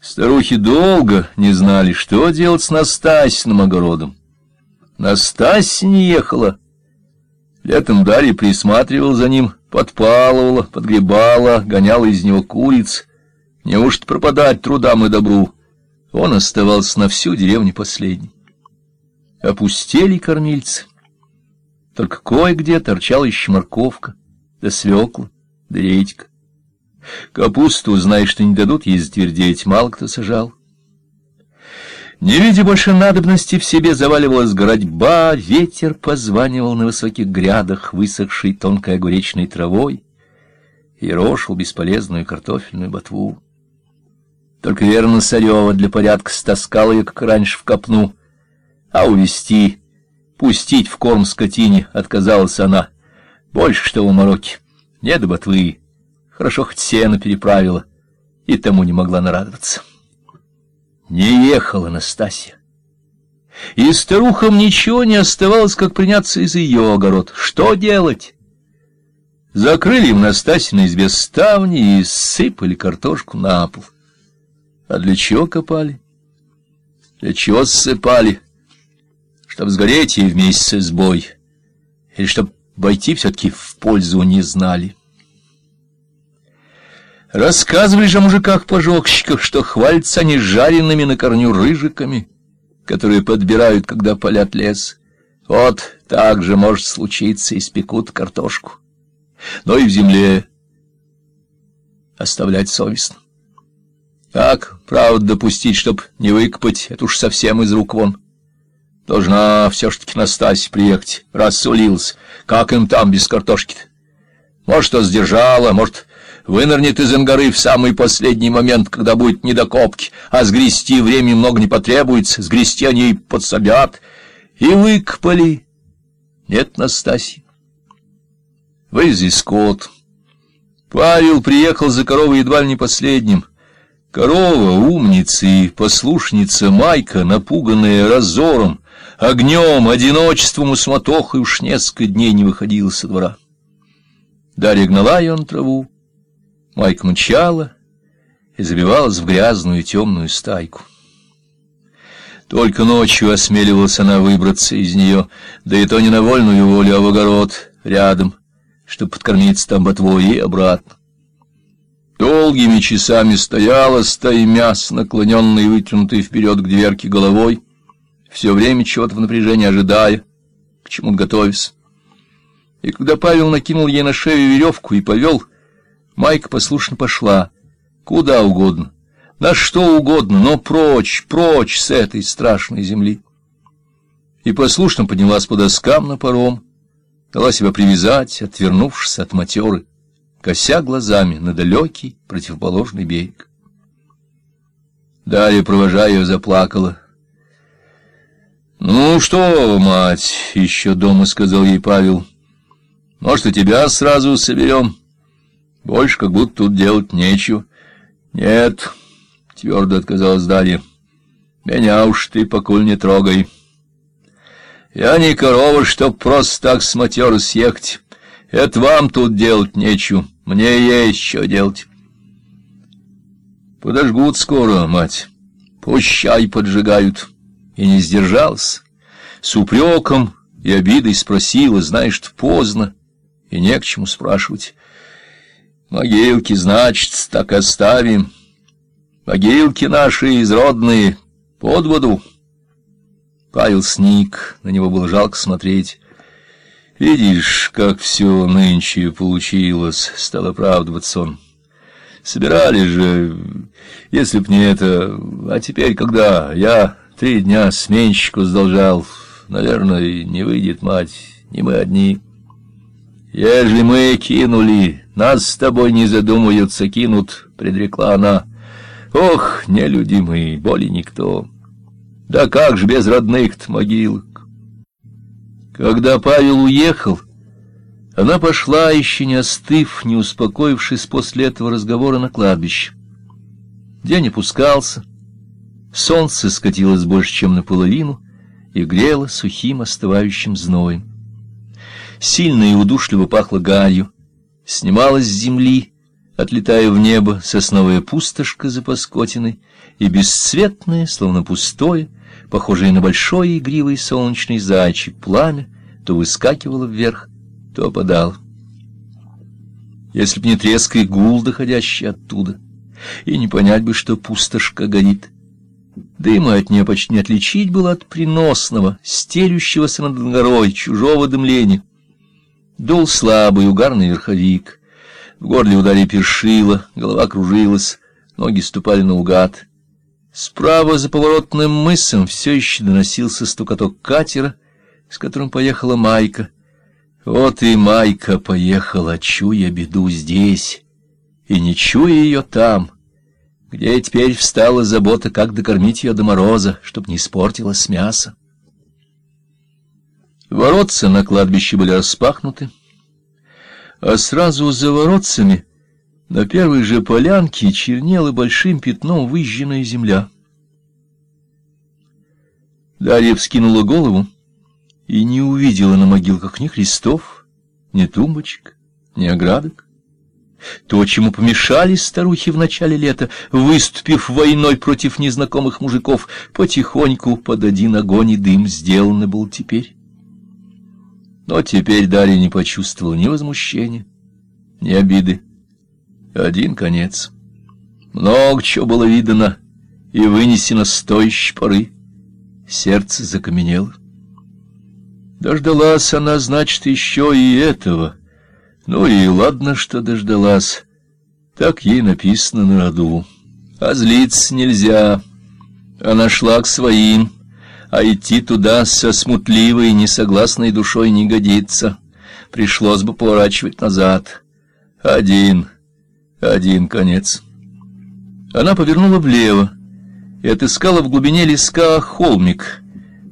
Старухи долго не знали, что делать с Настасьиным огородом. Настасья не ехала. Летом Дарья присматривала за ним, подпалывала, подгребала, гоняла из него куриц. Неужто пропадать трудам и добру? Он оставался на всю деревню последний. Опустели кормильцы. Только кое-где торчала еще морковка, да свекла, да редька. Капусту, знаешь, что не дадут ей затвердеть, мало кто сажал. Не видя больше надобности, в себе заваливалась городьба, ветер позванивал на высоких грядах, высохшей тонкой огуречной травой, и рошил бесполезную картофельную ботву. Только верно Царева для порядка стаскал ее, как раньше, в копну, а увести, пустить в корм скотине отказалась она. Больше что у мороки, не до ботвы, Хорошо хоть сено переправила, и тому не могла нарадоваться. Не ехала Настасья. И старухам ничего не оставалось, как приняться из ее огород. Что делать? Закрыли им Настасья на избе ставни и сыпали картошку на пол. А для чего копали? Для чего ссыпали? Чтоб сгореть ей вместе с избой. Или чтоб войти все-таки в пользу не знали. Рассказывали же о мужиках-пожогщиках, что хвалятся они жареными на корню рыжиками, которые подбирают, когда полят лес. Вот так же может случиться, испекут картошку. Но и в земле оставлять совестно. Как, правда, допустить, чтоб не выкопать, это уж совсем из рук вон. Должна все ж таки Настасья приехать, раз сулилась. Как им там без картошки-то? Может, что сдержала, может, вынырнет из ангары в самый последний момент, когда будет недокопки, а сгрести времени много не потребуется, сгрести они и подсобят. И выкопали. Нет Настасьи. Вывезли скот. Павел приехал за коровой едва ли не последним. Корова, умница и послушница Майка, напуганная разором, огнем, одиночеством и суматохой, уж несколько дней не выходила со двора. Дарья гнала ее на траву, Майка мычала и забивалась в грязную темную стайку. Только ночью осмеливалась она выбраться из нее, да и то не на вольную волю, а в огород рядом, чтобы подкормиться там ботвой и обратно. Долгими часами стояла стаймя с наклоненной и вытянутой вперед к дверке головой, все время чего-то в напряжении ожидая, к чему готовясь. И когда Павел накинул ей на шею веревку и повел, Майка послушно пошла. Куда угодно, на что угодно, но прочь, прочь с этой страшной земли. И послушно поднялась по доскам на паром, дала себя привязать, отвернувшись от матеры, кося глазами на далекий противоположный берег. Дарья, провожая ее, заплакала. — Ну что, мать, — еще дома сказал ей Павел, — может, и тебя сразу соберем? — больше как будто тут делать нечего. — Нет, — твердо отказалась Дарья, — меня уж ты покуль не трогай. Я не корова, чтоб просто так с матеры съехать. Это вам тут делать нечего, мне есть что делать. Подожгут скоро, мать, пущай поджигают. И не сдержался. С упреком и обидой спросила, знаешь, поздно, и не к чему спрашивать. Могилки, значит, так оставим. Могилки наши изродные, под воду. Павел сник, на него было жалко смотреть. Видишь, как все нынче получилось, стал оправдываться он. Собирали же, если б не это... А теперь, когда я три дня сменщику сдолжал, наверное, не выйдет мать, не мы одни. Ежели мы кинули, нас с тобой не задумаются, кинут, — предрекла она. Ох, нелюдимый, боли никто. Да как ж без родных-то могилок? Когда Павел уехал, она пошла, еще не остыв, не успокоившись после этого разговора на кладбище. День опускался, солнце скатилось больше, чем наполовину, и грело сухим остывающим зноем. Сильно и удушливо пахло гарью, снималась с земли отлетая в небо, сосновая пустошка за Паскотиной, и бесцветное, словно пустое, похожее на большой игривый солнечный зайчик, пламя, то выскакивало вверх, то опадало. Если б не треск и гул, доходящий оттуда, и не понять бы, что пустошка горит. Дыма от нее почти не отличить было от приносного, стелющегося над горой чужого дымления. Дул слабый угарный верховик. В горле ударе першило, голова кружилась, ноги ступали наугад. Справа за поворотным мысом все еще доносился стукоток катера, с которым поехала Майка. Вот и Майка поехала, чуя беду здесь, и не чуя ее там, где теперь встала забота, как докормить ее до мороза, чтоб не испортилось мясо. Воротца на кладбище были распахнуты, а сразу за воротцами на первой же полянке чернела большим пятном выжженная земля. Дарья вскинула голову и не увидела на могилках ни крестов, ни тумбочек, ни оградок. То, чему помешали старухи в начале лета, выступив войной против незнакомых мужиков, потихоньку под один огонь и дым сделано был теперь. Но теперь Дарья не почувствовала ни возмущения, ни обиды. Один конец. Много чего было видано и вынесено с той поры. Сердце закаменело. Дождалась она, значит, еще и этого. Ну и ладно, что дождалась. Так ей написано на роду. А злиться нельзя. Она шла к своим а идти туда со смутливой, несогласной душой не годится. Пришлось бы поворачивать назад. Один, один конец. Она повернула влево и отыскала в глубине леска холмик,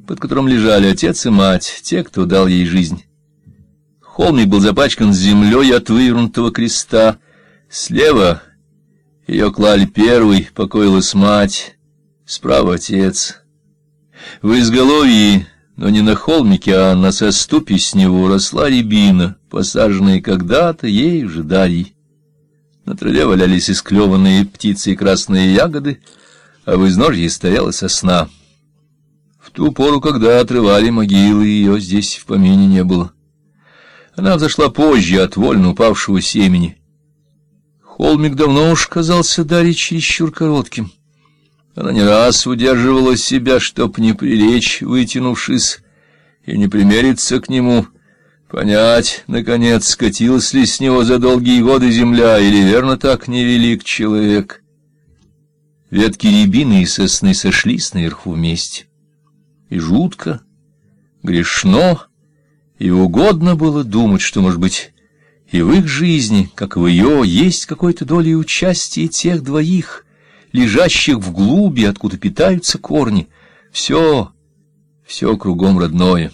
под которым лежали отец и мать, те, кто дал ей жизнь. Холмик был запачкан землей от вывернутого креста. Слева ее клали первый, покоилась мать, справа отец. В изголовье, но не на холмике, а на соступе с него росла рябина, посаженная когда-то ей же Дарьей. На траве валялись исклеванные птицы и красные ягоды, а в изножье стояла сосна. В ту пору, когда отрывали могилы, ее здесь в помине не было. Она взошла позже от вольно упавшего семени. Холмик давно уж казался Дарье чересчур коротким. Она не раз удерживала себя, чтоб не прилечь, вытянувшись, и не примериться к нему, понять, наконец, скатилась ли с него за долгие годы земля, или верно так невелик человек. Ветки рябины и сосны сошлись наверху вместе. И жутко, грешно, и угодно было думать, что, может быть, и в их жизни, как в ее, есть какой-то долей участия тех двоих — лежащих в глуби, откуда питаются корни. Все, все кругом родное.